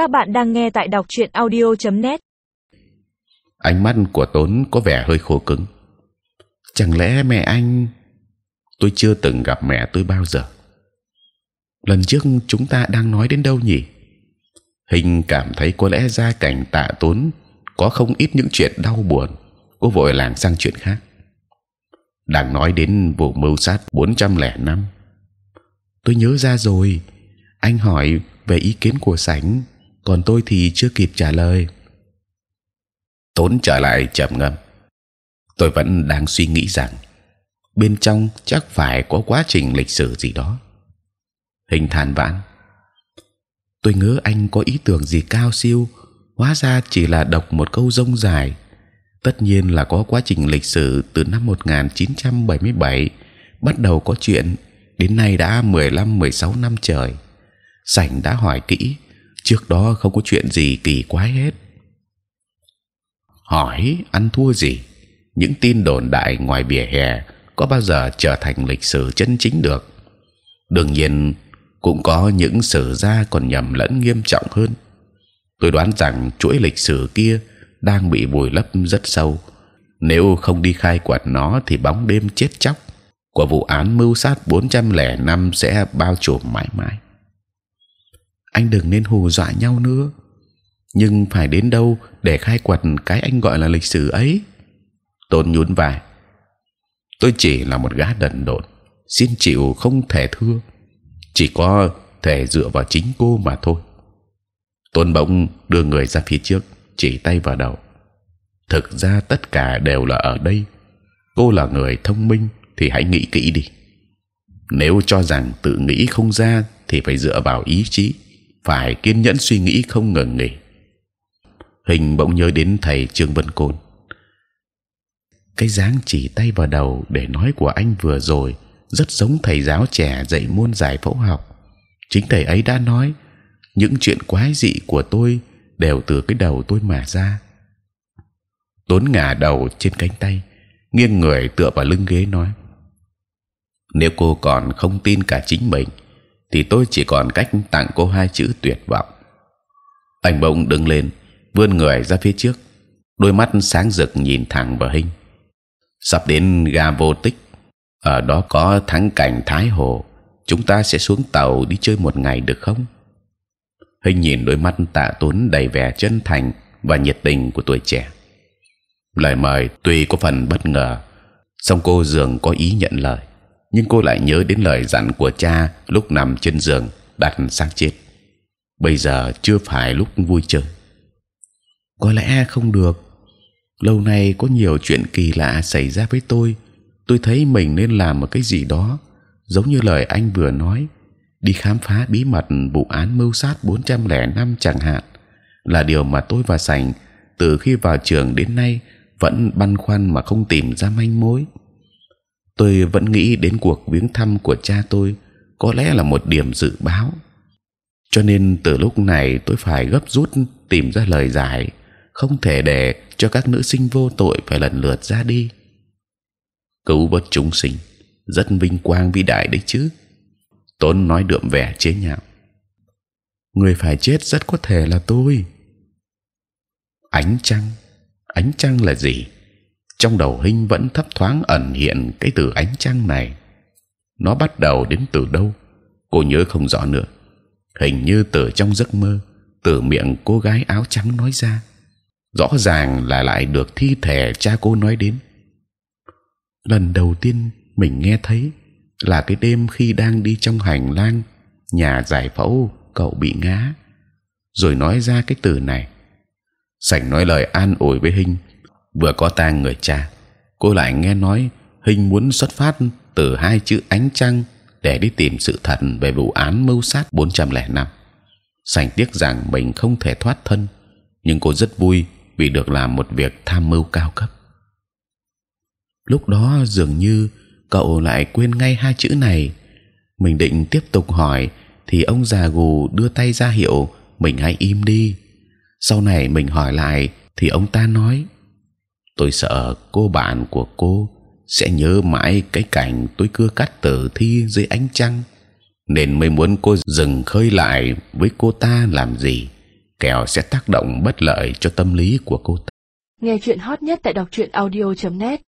Các bạn đang nghe tại đọc truyện audio.net. Ánh mắt của Tốn có vẻ hơi khô cứng. Chẳng lẽ mẹ anh? Tôi chưa từng gặp mẹ tôi bao giờ. Lần trước chúng ta đang nói đến đâu nhỉ? Hình cảm thấy có lẽ gia cảnh tạ Tốn có không ít những chuyện đau buồn. Cô vội lảng sang chuyện khác. Đang nói đến vụ mưu sát 405 tôi nhớ ra rồi. Anh hỏi về ý kiến của sảnh, còn tôi thì chưa kịp trả lời. Tốn trở lại trầm ngâm. Tôi vẫn đang suy nghĩ rằng bên trong chắc phải có quá trình lịch sử gì đó. Hình than vãn. Tôi ngỡ anh có ý tưởng gì cao siêu, hóa ra chỉ là đọc một câu rông dài. Tất nhiên là có quá trình lịch sử từ năm 1977 bắt đầu có chuyện đến nay đã 15-16 năm trời. Sảnh đã hỏi kỹ, trước đó không có chuyện gì kỳ quái hết. Hỏi ăn thua gì? Những tin đồn đại ngoài bìa hè có bao giờ trở thành lịch sử chân chính được? Đương nhiên, cũng có những sử gia còn nhầm lẫn nghiêm trọng hơn. Tôi đoán rằng chuỗi lịch sử kia đang bị vùi lấp rất sâu. Nếu không đi khai quật nó thì bóng đêm chết chóc của vụ án mưu sát 405 sẽ bao trùm mãi mãi. Anh đừng nên hù dọa nhau nữa. Nhưng phải đến đâu để khai quật cái anh gọi là lịch sử ấy? Tôn nhún vai. Tôi chỉ là một gã đần độn, xin chịu không thể thưa, chỉ có thể dựa vào chính cô mà thôi. Tôn bỗng đưa người ra phía trước, chỉ tay vào đầu. Thực ra tất cả đều là ở đây. Cô là người thông minh, thì hãy nghĩ kỹ đi. Nếu cho rằng tự nghĩ không ra thì phải dựa vào ý chí, phải kiên nhẫn suy nghĩ không ngừng nghỉ. Hình bỗng nhớ đến thầy Trương Vân Côn. Cái dáng chỉ tay vào đầu để nói của anh vừa rồi rất giống thầy giáo trẻ dạy môn giải phẫu học. Chính thầy ấy đã nói những chuyện quái dị của tôi đều từ cái đầu tôi mà ra. Tốn ngả đầu trên cánh tay, nghiêng người tựa vào lưng ghế nói: nếu cô còn không tin cả chính mình, thì tôi chỉ còn cách tặng cô hai chữ tuyệt vọng. Anh bỗng đứng lên, vươn người ra phía trước, đôi mắt sáng rực nhìn thẳng vào hình. Sắp đến ga vô tích, ở đó có thắng cảnh Thái Hồ, chúng ta sẽ xuống tàu đi chơi một ngày được không? Hình nhìn đôi mắt tạ tốn đầy vẻ chân thành và nhiệt tình của tuổi trẻ. Lời mời tuy có phần bất ngờ, song cô dường có ý nhận lời nhưng cô lại nhớ đến lời dặn của cha lúc nằm trên giường đặt xác chết. Bây giờ chưa phải lúc vui chơi. Có lẽ không được. Lâu nay có nhiều chuyện kỳ lạ xảy ra với tôi. Tôi thấy mình nên làm một cái gì đó, giống như lời anh vừa nói, đi khám phá bí mật vụ án mưu sát 405 chẳng hạn, là điều mà tôi và sành từ khi vào trường đến nay vẫn băn khoăn mà không tìm ra manh mối tôi vẫn nghĩ đến cuộc viếng thăm của cha tôi có lẽ là một điểm dự báo. Cho nên từ lúc này tôi phải gấp rút tìm ra lời giải, không thể để cho các nữ sinh vô tội phải lần lượt ra đi. Cứu vớt chúng sinh, rất vinh quang vĩ đại đấy chứ. Tốn nói đượm vẻ chế nhạo. Người phải chết rất có thể là tôi. Ánh trăng ánh trăng là gì? Trong đầu hình vẫn thấp thoáng ẩn hiện cái từ ánh trăng này. Nó bắt đầu đến từ đâu? Cô nhớ không rõ nữa. Hình như từ trong giấc mơ, từ miệng cô gái áo trắng nói ra. Rõ ràng là lại được thi thể cha cô nói đến. Lần đầu tiên mình nghe thấy là cái đêm khi đang đi trong hành lang, nhà giải phẫu, cậu bị ngã. Rồi nói ra cái từ này. Sảnh nói lời an ủi với hình vừa có tang người cha, cô lại nghe nói hình muốn xuất phát từ hai chữ ánh trăng để đi tìm sự thật về vụ án mưu sát 405 sành tiếc rằng mình không thể thoát thân, nhưng cô rất vui vì được làm một việc tham mưu cao cấp. Lúc đó dường như cậu lại quên ngay hai chữ này. Mình định tiếp tục hỏi thì ông già gù đưa tay ra hiệu mình hãy im đi. Sau này mình hỏi lại thì ông ta nói tôi sợ cô bạn của cô sẽ nhớ mãi cái cảnh tôi cưa cắt tử thi dưới ánh trăng, nên mới muốn cô dừng khơi lại với cô ta làm gì kẻo sẽ tác động bất lợi cho tâm lý của cô ta. Nghe chuyện hot nhất tại đọc truyện audio.net